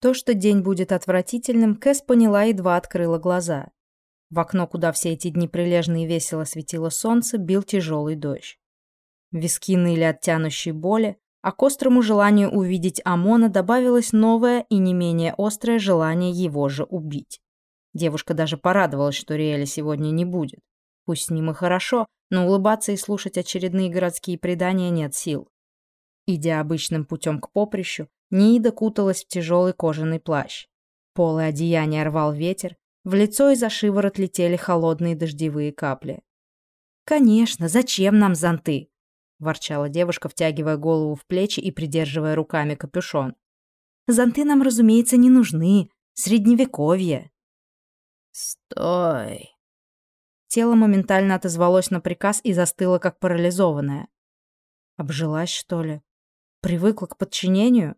То, что день будет отвратительным, Кэс поняла едва открыла глаза. В окно, куда все эти дни прилежно и весело светило солнце, бил тяжелый дождь. Виски ныли от тянущей боли, а к острому желанию увидеть Амона добавилось новое и не менее острое желание его же убить. Девушка даже порадовалась, что Риэля сегодня не будет. Пусть с ним и хорошо, но улыбаться и слушать очередные городские предания нет сил. Идя обычным путем к поприщу, Ниида куталась в тяжелый кожаный плащ. Полы одеяния рвал ветер, в лицо и за шиворот летели холодные дождевые капли. «Конечно, зачем нам зонты?» – ворчала девушка, втягивая голову в плечи и придерживая руками капюшон. «Зонты нам, разумеется, не нужны. Средневековье». «Стой!» Тело моментально отозвалось на приказ и застыло, как парализованное. Обжилась, что ли? Привыкла к подчинению?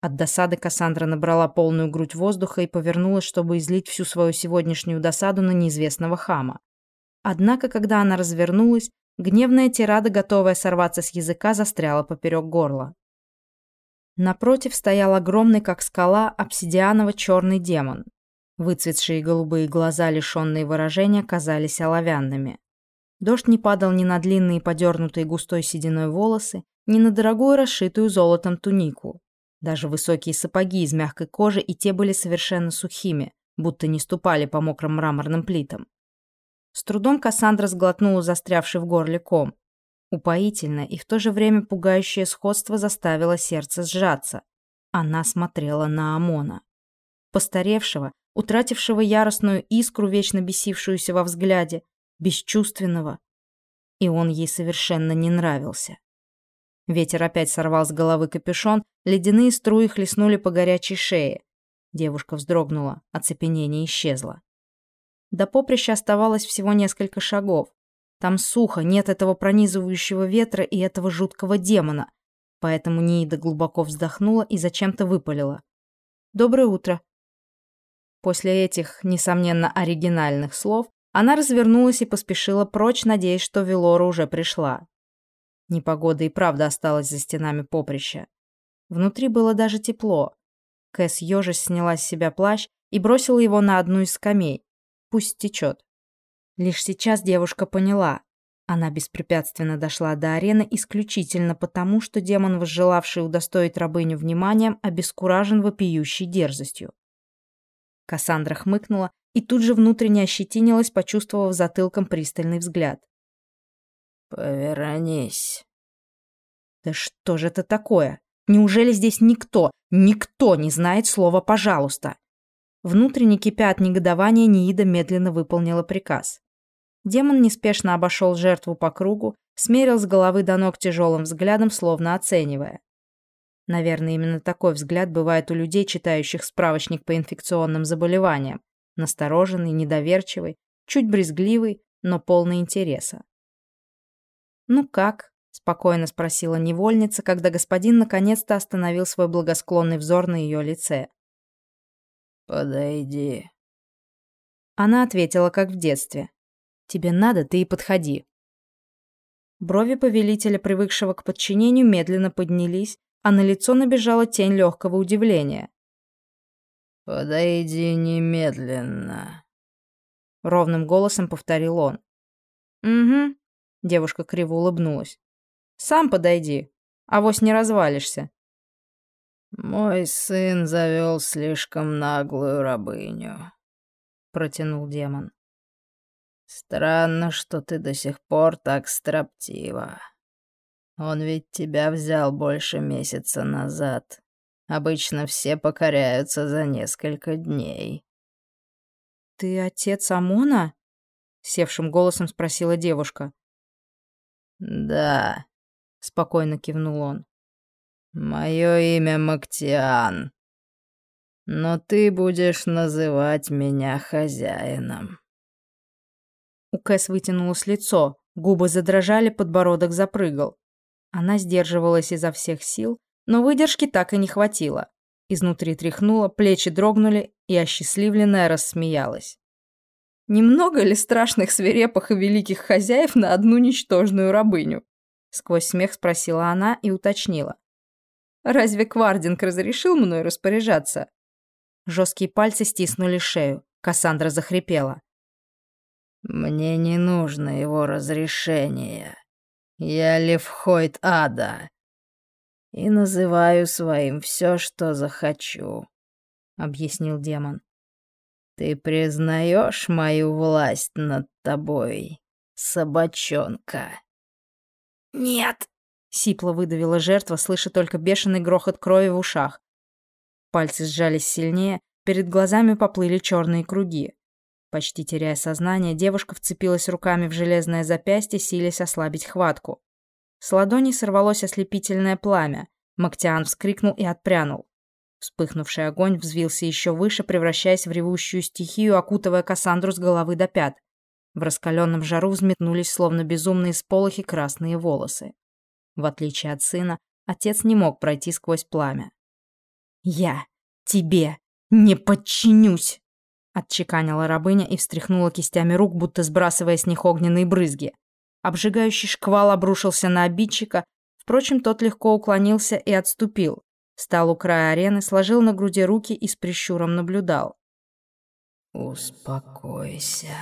От досады Кассандра набрала полную грудь воздуха и повернулась, чтобы излить всю свою сегодняшнюю досаду на неизвестного хама. Однако, когда она развернулась, гневная тирада, готовая сорваться с языка, застряла поперек горла. Напротив стоял огромный, как скала, обсидианово-черный демон. Выцветшие голубые глаза, лишенные выражения, казались оловянными. Дождь не падал ни на длинные подернутые густой сединой волосы, ни на дорогую расшитую золотом тунику. Даже высокие сапоги из мягкой кожи и те были совершенно сухими, будто не ступали по мокрым мраморным плитам. С трудом Кассандра сглотнула застрявший в горле ком. Упоительное и в то же время пугающее сходство заставило сердце сжаться. Она смотрела на Амона. Постаревшего, утратившего яростную искру, вечно бесившуюся во взгляде, бесчувственного. И он ей совершенно не нравился. Ветер опять сорвал с головы капюшон, ледяные струи хлестнули по горячей шее. Девушка вздрогнула, оцепенение исчезло. До поприща оставалось всего несколько шагов. Там сухо, нет этого пронизывающего ветра и этого жуткого демона. Поэтому Ниида глубоко вздохнула и зачем-то выпалила. «Доброе утро». После этих, несомненно, оригинальных слов она развернулась и поспешила прочь, надеясь, что Велора уже пришла. Непогода и правда осталась за стенами поприща. Внутри было даже тепло. Кэс ежась сняла с себя плащ и бросила его на одну из скамей. Пусть течет. Лишь сейчас девушка поняла. Она беспрепятственно дошла до арены исключительно потому, что демон, возжелавший удостоить рабыню вниманием, обескуражен вопиющей дерзостью. Кассандра хмыкнула и тут же внутренне ощетинилась, почувствовав затылком пристальный взгляд. «Повернись». «Да что же это такое? Неужели здесь никто, никто не знает слова «пожалуйста»?» Внутренне кипя от негодования, Ниида медленно выполнила приказ. Демон неспешно обошел жертву по кругу, смерил с головы до ног тяжелым взглядом, словно оценивая. Наверное, именно такой взгляд бывает у людей, читающих справочник по инфекционным заболеваниям. Настороженный, недоверчивый, чуть брезгливый, но полный интереса. «Ну как?» — спокойно спросила невольница, когда господин наконец-то остановил свой благосклонный взор на ее лице. «Подойди». Она ответила, как в детстве. «Тебе надо, ты и подходи». Брови повелителя, привыкшего к подчинению, медленно поднялись, а на лицо набежала тень легкого удивления. «Подойди немедленно», — ровным голосом повторил он. «Угу», Девушка криво улыбнулась. «Сам подойди, авось не развалишься». «Мой сын завел слишком наглую рабыню», — протянул демон. «Странно, что ты до сих пор так строптива. Он ведь тебя взял больше месяца назад. Обычно все покоряются за несколько дней». «Ты отец Амона?» — севшим голосом спросила девушка. «Да», — спокойно кивнул он. «Мое имя Мактиан. Но ты будешь называть меня хозяином». У Кэс вытянулось лицо, губы задрожали, подбородок запрыгал. Она сдерживалась изо всех сил, но выдержки так и не хватило. Изнутри тряхнуло, плечи дрогнули, и осчастливленная рассмеялась. Немного ли страшных свирепых и великих хозяев на одну ничтожную рабыню? Сквозь смех спросила она и уточнила. Разве Квардинг разрешил мной распоряжаться? Жесткие пальцы стиснули шею. Кассандра захрипела. «Мне не нужно его разрешение. Я Левхойд Ада. И называю своим все, что захочу», — объяснил демон. «Ты признаешь мою власть над тобой, собачонка?» «Нет!» — сипло выдавила жертва, слыша только бешеный грохот крови в ушах. Пальцы сжались сильнее, перед глазами поплыли черные круги. Почти теряя сознание, девушка вцепилась руками в железное запястье, силясь ослабить хватку. С ладони сорвалось ослепительное пламя. Мактиан вскрикнул и отпрянул. Вспыхнувший огонь взвился еще выше, превращаясь в ревущую стихию, окутывая Кассандру с головы до пят. В раскаленном жару взметнулись, словно безумные сполохи, красные волосы. В отличие от сына, отец не мог пройти сквозь пламя. «Я тебе не подчинюсь!» Отчеканила рабыня и встряхнула кистями рук, будто сбрасывая с них огненные брызги. Обжигающий шквал обрушился на обидчика, впрочем, тот легко уклонился и отступил. Стал у края арены, сложил на груди руки и с прищуром наблюдал. «Успокойся»,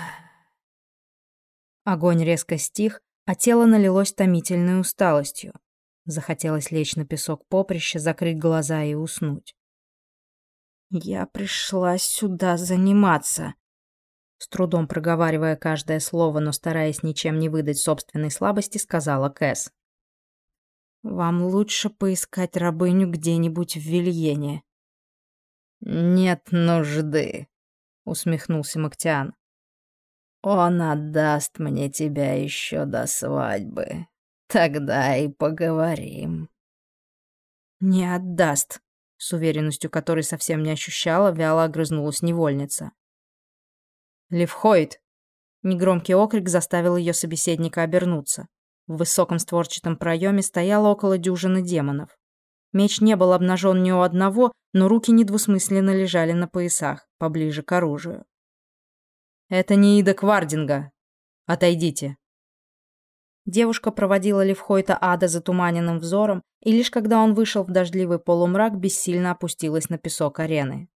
Огонь резко стих, а тело налилось томительной усталостью. Захотелось лечь на песок поприща, закрыть глаза и уснуть. «Я пришла сюда заниматься», с трудом проговаривая каждое слово, но стараясь ничем не выдать собственной слабости, сказала Кэс. «Вам лучше поискать рабыню где-нибудь в Вильене». «Нет нужды», — усмехнулся Мактиан. Он отдаст мне тебя еще до свадьбы. Тогда и поговорим. Не отдаст, с уверенностью которой совсем не ощущала, вяло огрызнулась невольница. Левхойд! Негромкий окрик заставил ее собеседника обернуться. В высоком створчатом проеме стояло около дюжины демонов. Меч не был обнажен ни у одного, но руки недвусмысленно лежали на поясах, поближе к оружию. Это не Ида Квардинга. Отойдите. Девушка проводила Левхойта ада затуманенным взором, и лишь когда он вышел в дождливый полумрак, бессильно опустилась на песок арены.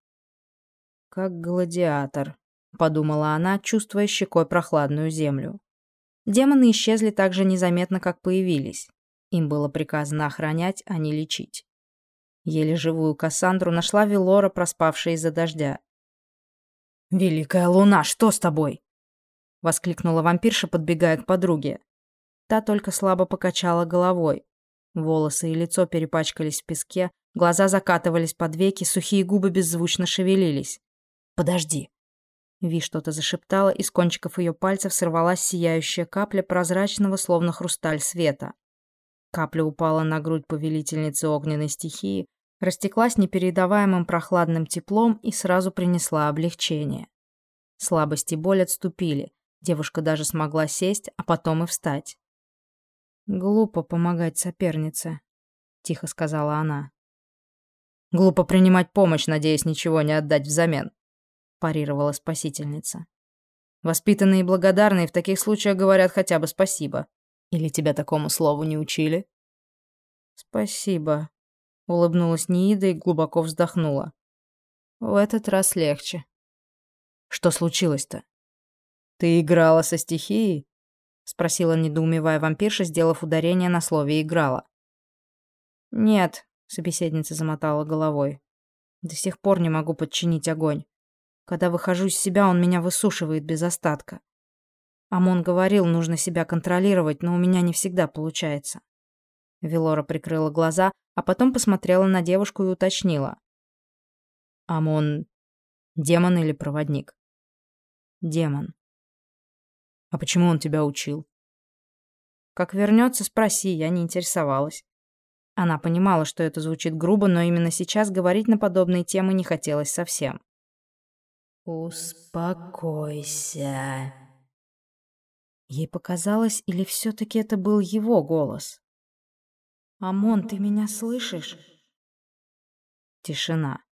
«Как гладиатор», — подумала она, чувствуя щекой прохладную землю. Демоны исчезли так же незаметно, как появились. Им было приказано охранять, а не лечить. Еле живую Кассандру нашла Велора, проспавшая из-за дождя. «Великая луна, что с тобой?» — воскликнула вампирша, подбегая к подруге. Та только слабо покачала головой. Волосы и лицо перепачкались в песке, глаза закатывались под веки, сухие губы беззвучно шевелились. «Подожди!» Ви что-то зашептала, и с кончиков ее пальцев сорвалась сияющая капля прозрачного, словно хрусталь света. Капля упала на грудь повелительницы огненной стихии, растеклась непередаваемым прохладным теплом и сразу принесла облегчение. Слабость и боль отступили, девушка даже смогла сесть, а потом и встать. «Глупо помогать сопернице», — тихо сказала она. «Глупо принимать помощь, надеясь ничего не отдать взамен», — парировала спасительница. «Воспитанные и благодарные в таких случаях говорят хотя бы спасибо. Или тебя такому слову не учили?» «Спасибо», Улыбнулась Ниида и глубоко вздохнула. В этот раз легче. Что случилось-то? Ты играла со стихией? Спросила недоумевая вампирша, сделав ударение на слове «играла». Нет, собеседница замотала головой. До сих пор не могу подчинить огонь. Когда выхожу из себя, он меня высушивает без остатка. Амон говорил, нужно себя контролировать, но у меня не всегда получается. Велора прикрыла глаза, а потом посмотрела на девушку и уточнила. «Амон демон или проводник?» «Демон». «А почему он тебя учил?» «Как вернется, спроси, я не интересовалась». Она понимала, что это звучит грубо, но именно сейчас говорить на подобные темы не хотелось совсем. «Успокойся». Ей показалось, или все-таки это был его голос? «Амон, ты меня слышишь?» Тишина.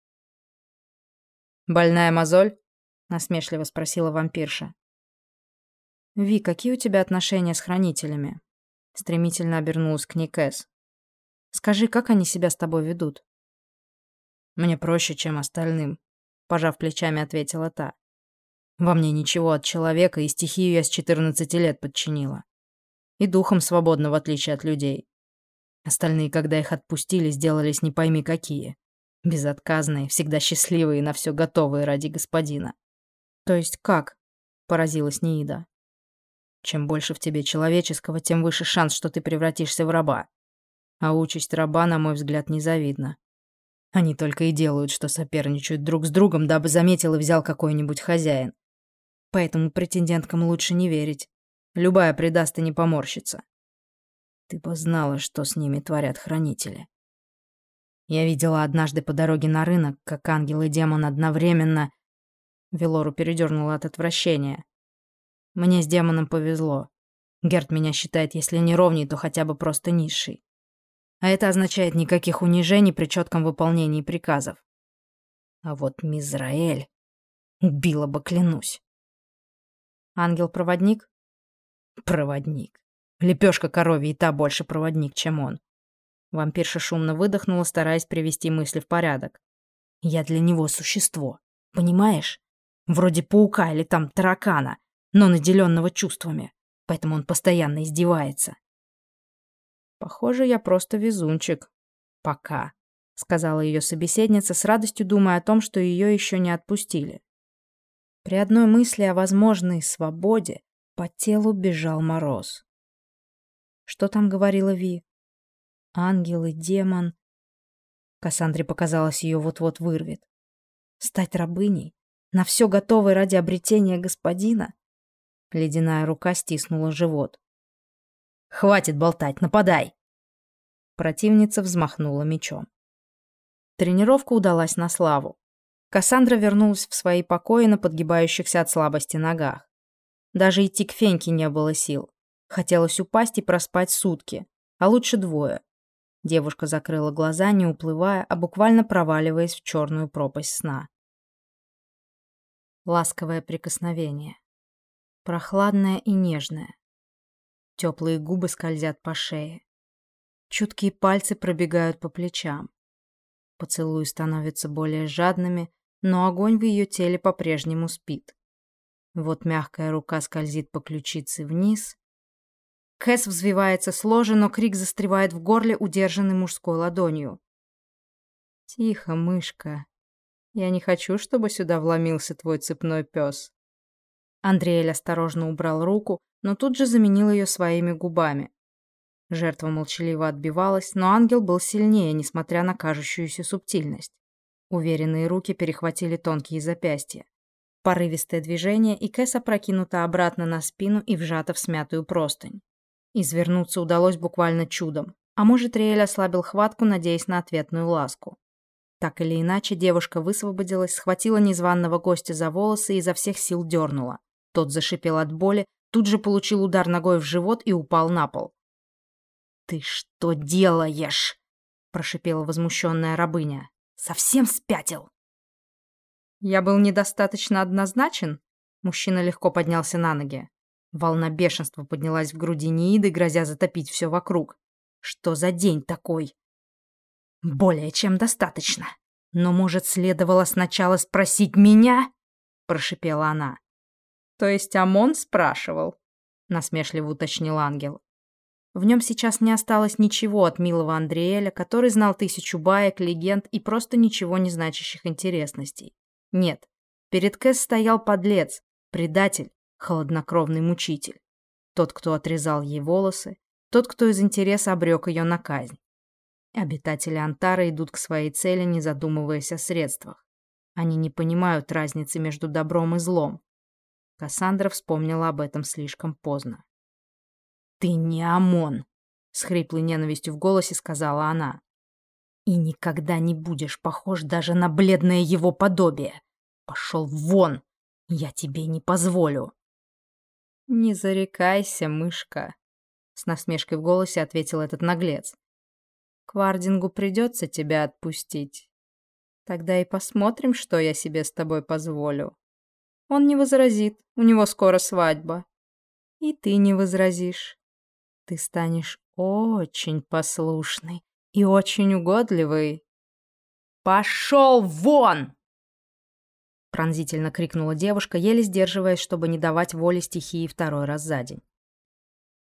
«Больная мозоль?» — насмешливо спросила вампирша. «Ви, какие у тебя отношения с хранителями?» Стремительно обернулась к ней Кэс. «Скажи, как они себя с тобой ведут?» «Мне проще, чем остальным. Пожав плечами, ответила та. Во мне ничего от человека, и стихию я с 14 лет подчинила. И духом свободно, в отличие от людей. Остальные, когда их отпустили, сделались не пойми какие. Безотказные, всегда счастливые, на все готовые ради господина. То есть как? Поразилась Ниида. Чем больше в тебе человеческого, тем выше шанс, что ты превратишься в раба. А участь раба, на мой взгляд, незавидна. Они только и делают, что соперничают друг с другом, дабы заметил и взял какой-нибудь хозяин. Поэтому претенденткам лучше не верить. Любая предаст и не поморщится. Ты бы знала, что с ними творят хранители. Я видела однажды по дороге на рынок, как ангел и демон одновременно... Велору передернуло от отвращения. Мне с демоном повезло. Герт меня считает, если не ровней, то хотя бы просто низший. А это означает никаких унижений при четком выполнении приказов. А вот Мизраэль убила бы, клянусь. Ангел-проводник? Проводник. Лепешка коровья и та больше проводник, чем он. Вампирша шумно выдохнула, стараясь привести мысли в порядок. Я для него существо. Понимаешь? Вроде паука или там таракана, но наделенного чувствами. Поэтому он постоянно издевается. Похоже, я просто везунчик. Пока, сказала ее собеседница, с радостью думая о том, что ее еще не отпустили. При одной мысли о возможной свободе по телу бежал мороз. Что там говорила Ви? Ангел и демон. Кассандре показалось, ее вот-вот вырвет. Стать рабыней? На все готовой ради обретения господина? Ледяная рука стиснула живот. «Хватит болтать, нападай!» Противница взмахнула мечом. Тренировка удалась на славу. Кассандра вернулась в свои покои на подгибающихся от слабости ногах. Даже идти к Феньке не было сил. Хотелось упасть и проспать сутки, а лучше двое. Девушка закрыла глаза, не уплывая, а буквально проваливаясь в черную пропасть сна. Ласковое прикосновение. Прохладное и нежное. Теплые губы скользят по шее. Чуткие пальцы пробегают по плечам. Поцелуи становятся более жадными, но огонь в ее теле по-прежнему спит. Вот мягкая рука скользит по ключице вниз. Кэс взвивается с но крик застревает в горле, удержанный мужской ладонью. «Тихо, мышка. Я не хочу, чтобы сюда вломился твой цепной пес». Андреэль осторожно убрал руку, но тут же заменил ее своими губами. Жертва молчаливо отбивалась, но ангел был сильнее, несмотря на кажущуюся субтильность. Уверенные руки перехватили тонкие запястья. Порывистое движение, и Кэс опрокинута обратно на спину и вжата в смятую простынь. Извернуться удалось буквально чудом, а может, Риэль ослабил хватку, надеясь на ответную ласку. Так или иначе, девушка высвободилась, схватила незваного гостя за волосы и изо всех сил дернула. Тот зашипел от боли, тут же получил удар ногой в живот и упал на пол. «Ты что делаешь?» – прошипела возмущенная рабыня. «Совсем спятил?» «Я был недостаточно однозначен?» Мужчина легко поднялся на ноги. Волна бешенства поднялась в груди Нииды, грозя затопить все вокруг. «Что за день такой?» «Более чем достаточно. Но, может, следовало сначала спросить меня?» – прошипела она. «То есть Амон спрашивал?» – насмешливо уточнил ангел. В нем сейчас не осталось ничего от милого Андреэля, который знал тысячу баек, легенд и просто ничего не значащих интересностей. Нет, перед Кэс стоял подлец, предатель, холоднокровный мучитель. Тот, кто отрезал ей волосы, тот, кто из интереса обрек ее на казнь. Обитатели Антара идут к своей цели, не задумываясь о средствах. Они не понимают разницы между добром и злом. Кассандра вспомнила об этом слишком поздно. «Ты не ОМОН!» — с хриплой ненавистью в голосе сказала она. «И никогда не будешь похож даже на бледное его подобие. Пошел вон! Я тебе не позволю!» «Не зарекайся, мышка!» — с насмешкой в голосе ответил этот наглец. «Квардингу придется тебя отпустить. Тогда и посмотрим, что я себе с тобой позволю. Он не возразит, у него скоро свадьба. И ты не возразишь ты станешь очень послушный и очень угодливый. «Пошел вон!» пронзительно крикнула девушка, еле сдерживаясь, чтобы не давать воли стихии второй раз за день.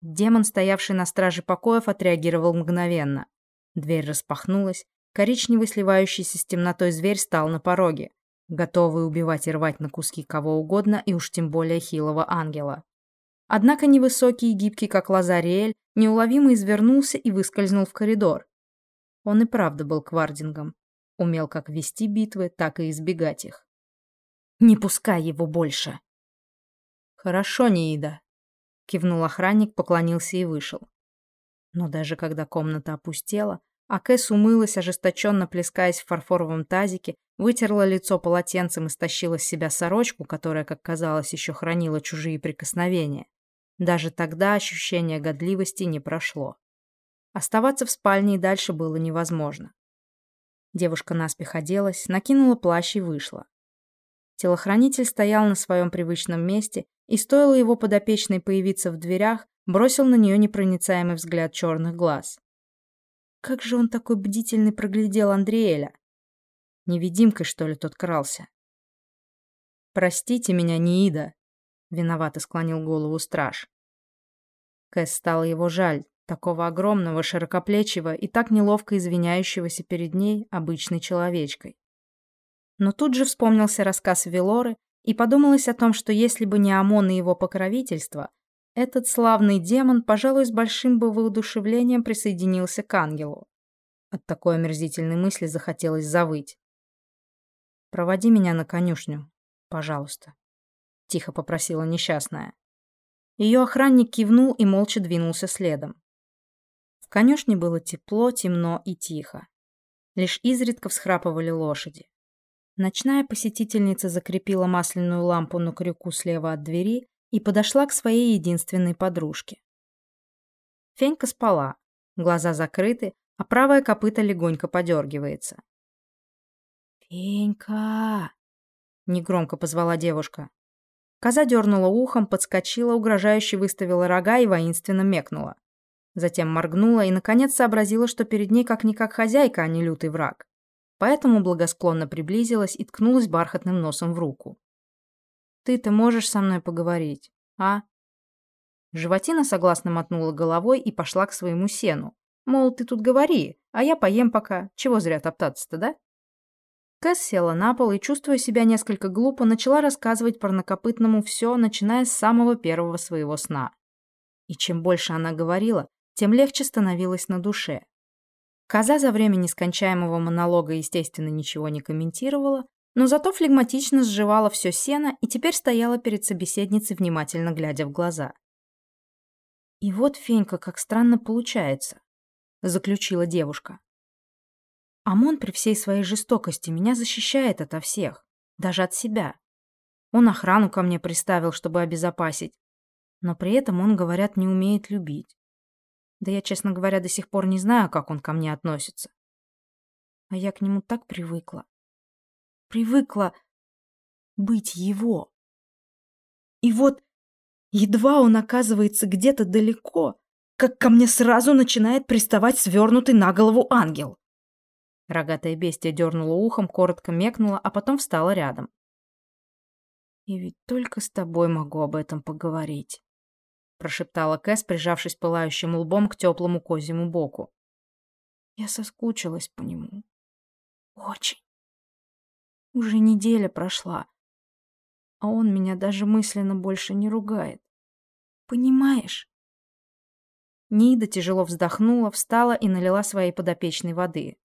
Демон, стоявший на страже покоев, отреагировал мгновенно. Дверь распахнулась, коричневый сливающийся с темнотой зверь стал на пороге, готовый убивать и рвать на куски кого угодно, и уж тем более хилого ангела. Однако невысокий и гибкий, как Лазариэль, неуловимо извернулся и выскользнул в коридор. Он и правда был квардингом. Умел как вести битвы, так и избегать их. «Не пускай его больше!» «Хорошо, Ниида», — кивнул охранник, поклонился и вышел. Но даже когда комната опустела, а Кэс умылась, ожесточенно плескаясь в фарфоровом тазике, вытерла лицо полотенцем и стащила с себя сорочку, которая, как казалось, еще хранила чужие прикосновения. Даже тогда ощущение годливости не прошло. Оставаться в спальне и дальше было невозможно. Девушка наспех оделась, накинула плащ и вышла. Телохранитель стоял на своем привычном месте, и стоило его подопечной появиться в дверях, бросил на нее непроницаемый взгляд черных глаз. Как же он такой бдительный проглядел Андреэля? Невидимкой, что ли, тот крался? «Простите меня, Ниида», — виновато склонил голову страж. Кэс стало его жаль, такого огромного, широкоплечего и так неловко извиняющегося перед ней обычной человечкой. Но тут же вспомнился рассказ Велоры, и подумалось о том, что если бы не ОМОН и его покровительство, этот славный демон, пожалуй, с большим бы воодушевлением присоединился к ангелу. От такой омерзительной мысли захотелось завыть. «Проводи меня на конюшню, пожалуйста», — тихо попросила несчастная. Ее охранник кивнул и молча двинулся следом. В конюшне было тепло, темно и тихо. Лишь изредка всхрапывали лошади. Ночная посетительница закрепила масляную лампу на крюку слева от двери и подошла к своей единственной подружке. Фенька спала, глаза закрыты, а правая копыта легонько подергивается. «Фенька!» — негромко позвала девушка. Коза дернула ухом, подскочила, угрожающе выставила рога и воинственно мекнула. Затем моргнула и, наконец, сообразила, что перед ней как-никак хозяйка, а не лютый враг. Поэтому благосклонно приблизилась и ткнулась бархатным носом в руку. Ты-то можешь со мной поговорить, а?» Животина согласно мотнула головой и пошла к своему сену. Мол, ты тут говори, а я поем пока. Чего зря топтаться-то, да? Кэс села на пол и, чувствуя себя несколько глупо, начала рассказывать парнокопытному все, начиная с самого первого своего сна. И чем больше она говорила, тем легче становилось на душе. Коза за время нескончаемого монолога, естественно, ничего не комментировала, но зато флегматично сживала все сено и теперь стояла перед собеседницей, внимательно глядя в глаза. «И вот, Фенька, как странно получается», — заключила девушка. «Амон при всей своей жестокости меня защищает ото всех, даже от себя. Он охрану ко мне приставил, чтобы обезопасить, но при этом он, говорят, не умеет любить. Да я, честно говоря, до сих пор не знаю, как он ко мне относится. А я к нему так привыкла привыкла быть его. И вот, едва он оказывается где-то далеко, как ко мне сразу начинает приставать свернутый на голову ангел. Рогатая бестия дернула ухом, коротко мекнула, а потом встала рядом. «И ведь только с тобой могу об этом поговорить», — прошептала Кэс, прижавшись пылающим лбом к теплому козьему боку. Я соскучилась по нему. Очень. Уже неделя прошла, а он меня даже мысленно больше не ругает. Понимаешь? Нида тяжело вздохнула, встала и налила своей подопечной воды.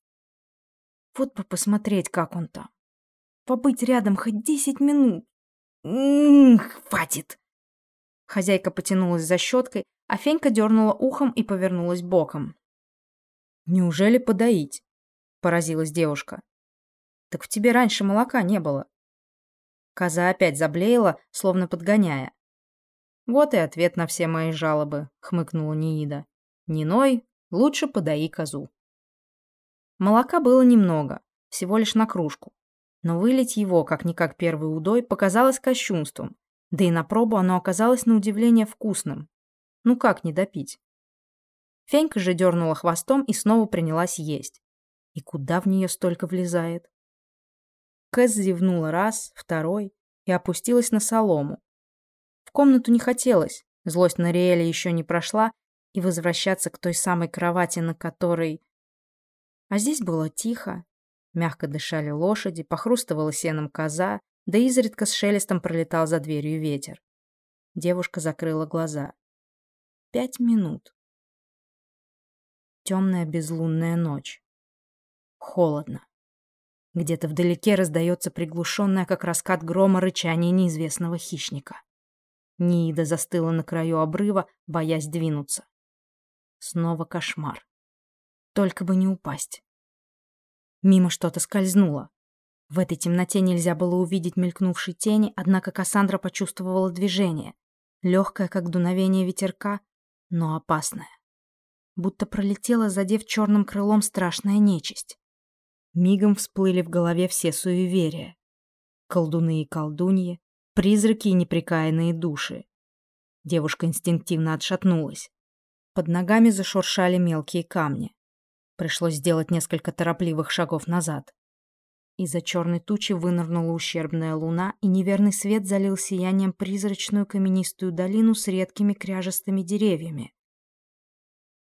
Вот бы посмотреть, как он там. Побыть рядом хоть десять минут. М-м, хватит. Хозяйка потянулась за щеткой, а Фенька дернула ухом и повернулась боком. «Неужели подоить?» – поразилась девушка. Так в тебе раньше молока не было. Коза опять заблеяла, словно подгоняя. Вот и ответ на все мои жалобы, хмыкнула Ниида. Не ной, лучше подои козу. Молока было немного, всего лишь на кружку. Но вылить его, как-никак первый удой, показалось кощунством. Да и на пробу оно оказалось на удивление вкусным. Ну как не допить? Фенька же дернула хвостом и снова принялась есть. И куда в нее столько влезает? Кэс зевнула раз, второй и опустилась на солому. В комнату не хотелось, злость на Риэля еще не прошла, и возвращаться к той самой кровати, на которой... А здесь было тихо. Мягко дышали лошади, похрустывала сеном коза, да изредка с шелестом пролетал за дверью ветер. Девушка закрыла глаза. Пять минут. Темная безлунная ночь. Холодно. Где-то вдалеке раздается приглушенное, как раскат грома, рычание неизвестного хищника. Ниида застыла на краю обрыва, боясь двинуться. Снова кошмар. Только бы не упасть. Мимо что-то скользнуло. В этой темноте нельзя было увидеть мелькнувшей тени, однако Кассандра почувствовала движение. Легкое, как дуновение ветерка, но опасное. Будто пролетела, задев черным крылом страшная нечисть. Мигом всплыли в голове все суеверия. Колдуны и колдуньи, призраки и неприкаянные души. Девушка инстинктивно отшатнулась. Под ногами зашуршали мелкие камни. Пришлось сделать несколько торопливых шагов назад. Из-за черной тучи вынырнула ущербная луна, и неверный свет залил сиянием призрачную каменистую долину с редкими кряжестыми деревьями.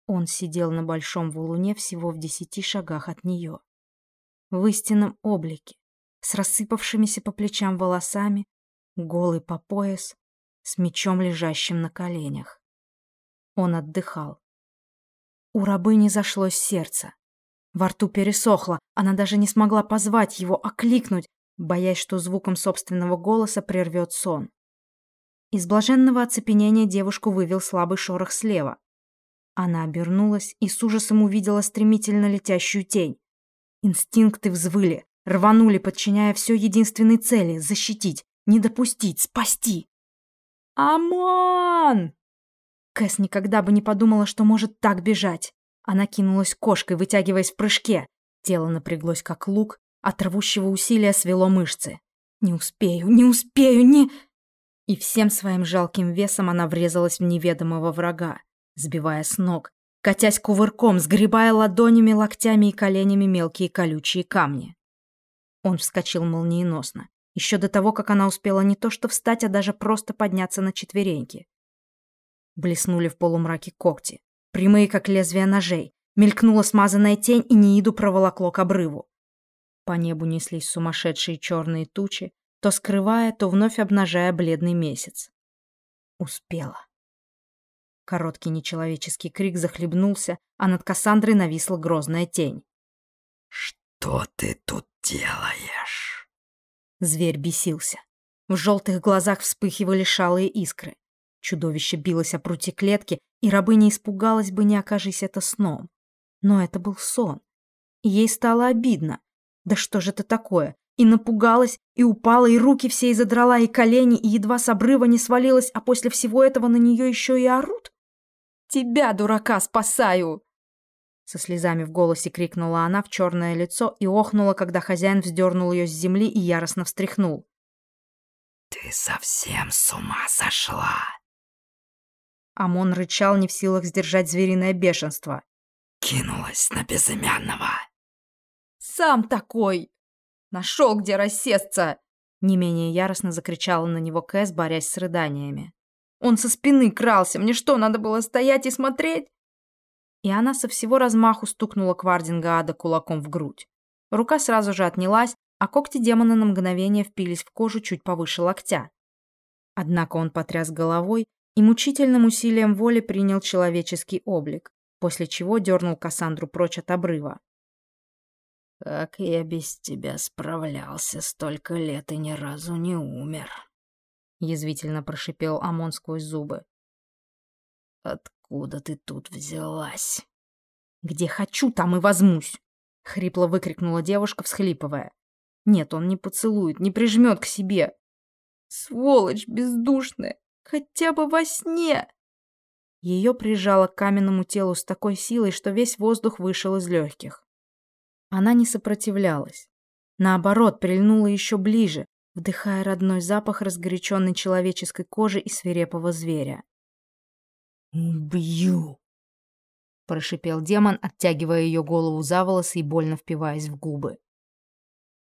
Он сидел на большом валуне всего в десяти шагах от нее. В истинном облике, с рассыпавшимися по плечам волосами, голый по пояс, с мечом, лежащим на коленях. Он отдыхал. У рабыни зашлось сердце. Во рту пересохло, она даже не смогла позвать его, окликнуть, боясь, что звуком собственного голоса прервет сон. Из блаженного оцепенения девушку вывел слабый шорох слева. Она обернулась и с ужасом увидела стремительно летящую тень. Инстинкты взвыли, рванули, подчиняя все единственной цели — защитить, не допустить, спасти. «Амон!» Кэс никогда бы не подумала, что может так бежать. Она кинулась кошкой, вытягиваясь в прыжке. Тело напряглось, как лук, от рвущего усилия свело мышцы. «Не успею, не успею, не...» И всем своим жалким весом она врезалась в неведомого врага, сбивая с ног, катясь кувырком, сгребая ладонями, локтями и коленями мелкие колючие камни. Он вскочил молниеносно, еще до того, как она успела не то что встать, а даже просто подняться на четвереньки. Блеснули в полумраке когти, прямые, как лезвия ножей. Мелькнула смазанная тень, и Нииду проволокло к обрыву. По небу неслись сумасшедшие черные тучи, то скрывая, то вновь обнажая бледный месяц. Успела. Короткий нечеловеческий крик захлебнулся, а над Кассандрой нависла грозная тень. «Что ты тут делаешь?» Зверь бесился. В желтых глазах вспыхивали шалые искры. Чудовище билось о прути клетки, и рабыня испугалась бы, не окажись это сном. Но это был сон. И ей стало обидно. Да что же это такое? И напугалась, и упала, и руки все и задрала, и колени, и едва с обрыва не свалилась, а после всего этого на нее еще и орут? «Тебя, дурака, спасаю!» Со слезами в голосе крикнула она в черное лицо и охнула, когда хозяин вздернул ее с земли и яростно встряхнул. «Ты совсем с ума сошла!» Амон рычал, не в силах сдержать звериное бешенство. «Кинулась на безымянного!» «Сам такой! Нашел, где рассесться!» Не менее яростно закричала на него Кэс, борясь с рыданиями. «Он со спины крался! Мне что, надо было стоять и смотреть?» И она со всего размаху стукнула Квардинга Ада кулаком в грудь. Рука сразу же отнялась, а когти демона на мгновение впились в кожу чуть повыше локтя. Однако он потряс головой и мучительным усилием воли принял человеческий облик, после чего дернул Кассандру прочь от обрыва. «Как я без тебя справлялся столько лет и ни разу не умер», — язвительно прошипел Амон сквозь зубы. «Откуда ты тут взялась?» «Где хочу, там и возьмусь!» — хрипло выкрикнула девушка, всхлипывая. «Нет, он не поцелует, не прижмет к себе!» «Сволочь бездушная! Хотя бы во сне!» Ее прижало к каменному телу с такой силой, что весь воздух вышел из легких. Она не сопротивлялась. Наоборот, прильнула еще ближе, вдыхая родной запах разгоряченной человеческой кожи и свирепого зверя. «Убью!» — прошипел демон, оттягивая ее голову за волосы и больно впиваясь в губы.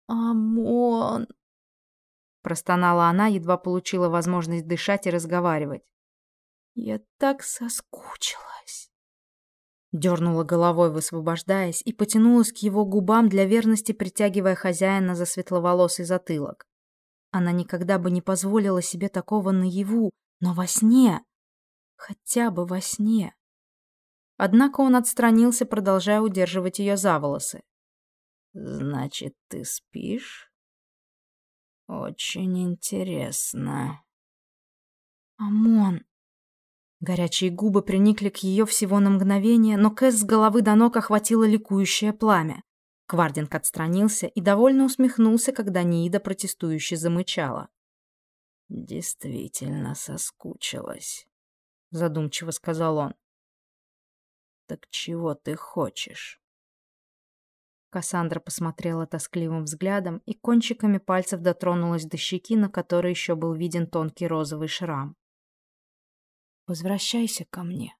«Амон!» Простонала она, едва получила возможность дышать и разговаривать. «Я так соскучилась!» Дернула головой, высвобождаясь, и потянулась к его губам для верности, притягивая хозяина за светловолосый затылок. Она никогда бы не позволила себе такого наяву, но во сне, хотя бы во сне. Однако он отстранился, продолжая удерживать ее за волосы. «Значит, ты спишь?» «Очень интересно». «Амон!» Горячие губы приникли к ее всего на мгновение, но Кэс с головы до ног охватило ликующее пламя. Квардинг отстранился и довольно усмехнулся, когда Ниида протестующе замычала. «Действительно соскучилась», — задумчиво сказал он. «Так чего ты хочешь?» Кассандра посмотрела тоскливым взглядом и кончиками пальцев дотронулась до щеки, на которой еще был виден тонкий розовый шрам. «Возвращайся ко мне»,